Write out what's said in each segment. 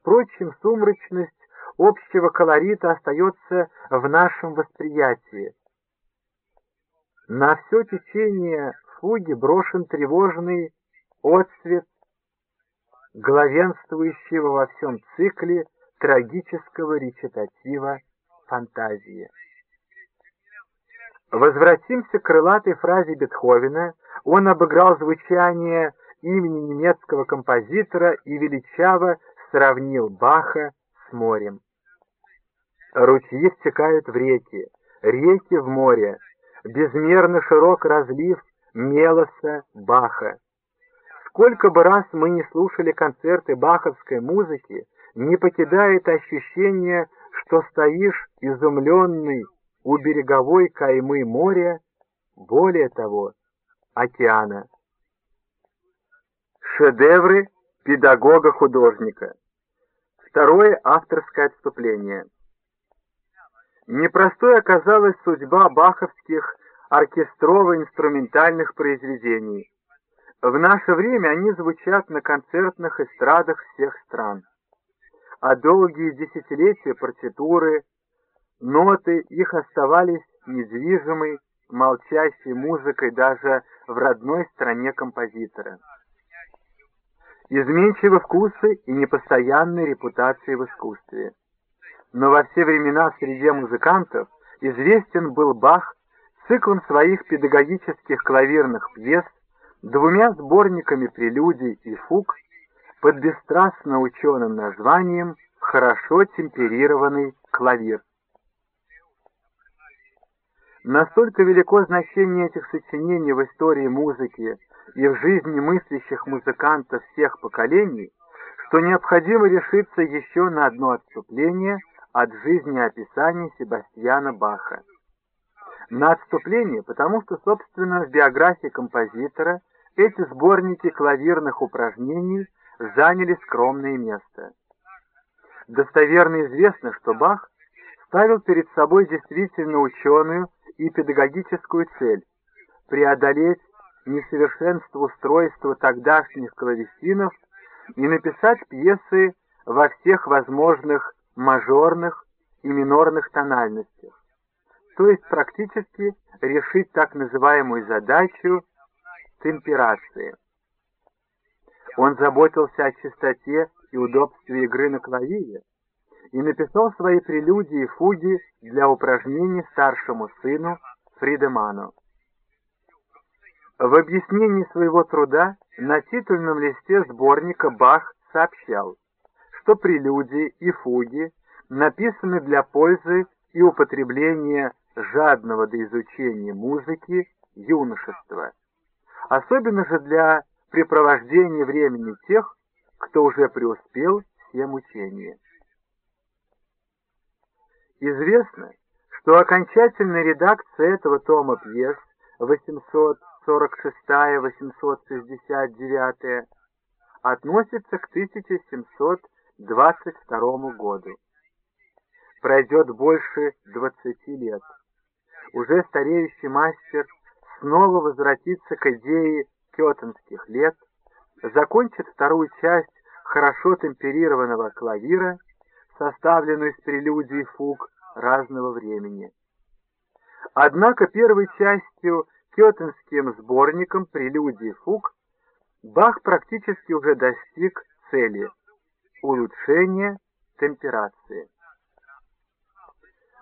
Впрочем, сумрачность общего колорита остается в нашем восприятии. На все течение фуги брошен тревожный отцвет главенствующего во всем цикле трагического речитатива фантазии. Возвратимся к крылатой фразе Бетховена. Он обыграл звучание имени немецкого композитора и величаво сравнил Баха с морем. Ручьи стекают в реки, реки в море, безмерно широк разлив Мелоса Баха. Сколько бы раз мы не слушали концерты баховской музыки, не покидает ощущение, что стоишь изумленный у береговой каймы моря, более того, океана. Шедевры педагога-художника. Второе авторское отступление. Непростой оказалась судьба баховских оркестрово-инструментальных произведений. В наше время они звучат на концертных эстрадах всех стран. А долгие десятилетия партитуры, ноты их оставались недвижимой, молчащей музыкой даже в родной стране композитора. Изменчивы вкусы и непостоянные репутации в искусстве но во все времена среди музыкантов известен был Бах циклом своих педагогических клавирных пьес, двумя сборниками прелюдий и фуг под бесстрастно ученым названием «Хорошо темперированный клавир». Настолько велико значение этих сочинений в истории музыки и в жизни мыслящих музыкантов всех поколений, что необходимо решиться еще на одно отступление – от жизнеописания Себастьяна Баха. На отступление, потому что, собственно, в биографии композитора эти сборники клавирных упражнений заняли скромное место. Достоверно известно, что Бах ставил перед собой действительно ученую и педагогическую цель – преодолеть несовершенство устройства тогдашних клавесинов и написать пьесы во всех возможных мажорных и минорных тональностях, то есть практически решить так называемую задачу темперации. Он заботился о чистоте и удобстве игры на клавире и написал свои прелюдии и фуги для упражнений старшему сыну Фридеману. В объяснении своего труда на титульном листе сборника Бах сообщал, что прелюдии и фуги написаны для пользы и употребления жадного до изучения музыки юношества, особенно же для препровождения времени тех, кто уже преуспел всем учения. Известно, что окончательная редакция этого тома пьес 846-869 относится к 1700 22 году. Пройдет больше 20 лет. Уже стареющий мастер снова возвратится к идее кетенских лет, закончит вторую часть хорошо темперированного клавира, составленную из прелюдий фуг разного времени. Однако первой частью кетенским сборником прелюдий фуг Бах практически уже достиг цели – улучшение темперации.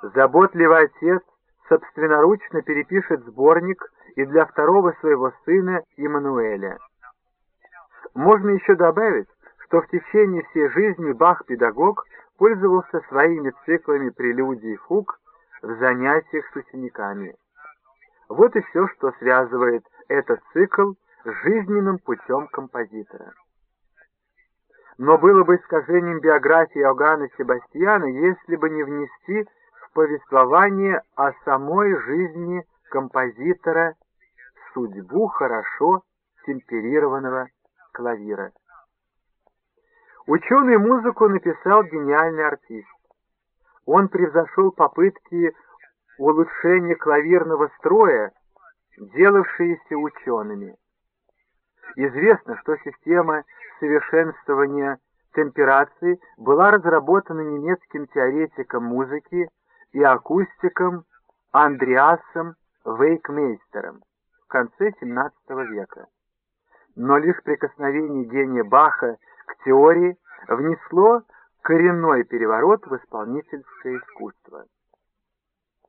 Заботливый отец собственноручно перепишет сборник и для второго своего сына Иммануэля. Можно еще добавить, что в течение всей жизни Бах-педагог пользовался своими циклами прелюдий и фуг в занятиях с учениками. Вот и все, что связывает этот цикл с жизненным путем композитора но было бы искажением биографии Иоганна Себастьяна, если бы не внести в повествование о самой жизни композитора судьбу хорошо темперированного клавира. Ученый музыку написал гениальный артист. Он превзошел попытки улучшения клавирного строя, делавшиеся учеными. Известно, что система совершенствования темперации была разработана немецким теоретиком музыки и акустиком Андреасом Вейкмейстером в конце XVII века. Но лишь прикосновение гения Баха к теории внесло коренной переворот в исполнительское искусство.